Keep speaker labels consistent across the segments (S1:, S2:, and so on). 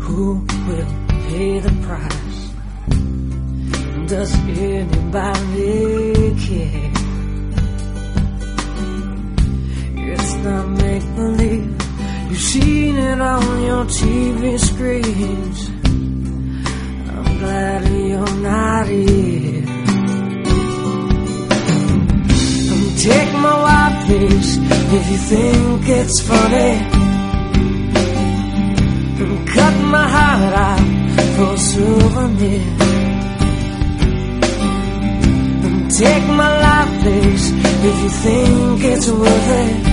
S1: who will pay the price? Does anybody care? It's not make believe. You've seen it on your TV screens. I'm glad you're not here. Take my white face if you think it's funny. Cut my heart out for a souvenir. And take my life face if you think it's worth it.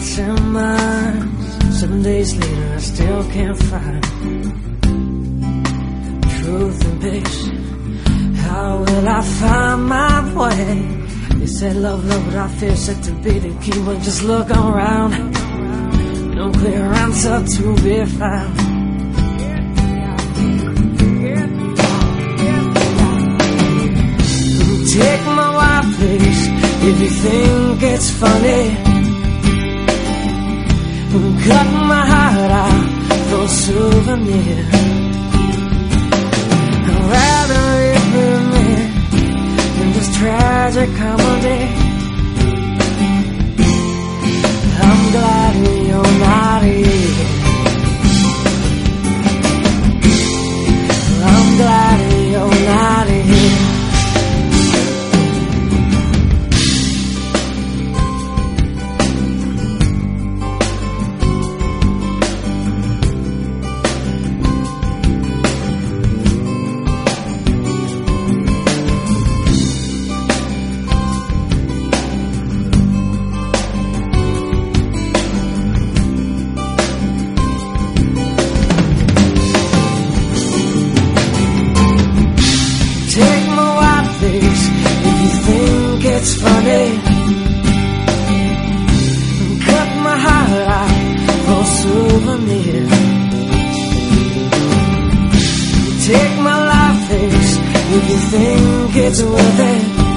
S1: While watching mine, seven days later I still can't find truth and peace. How will I find my way? They said love, love, but I fear set to be the key. But just look around, no clear answer to be found. Take my white face if you think it's funny. Cut my heart out for souvenir. I'd rather it with me than this tragic comedy. It's funny. Cut my heart out for souvenir. Take my life face if you think it's worth it.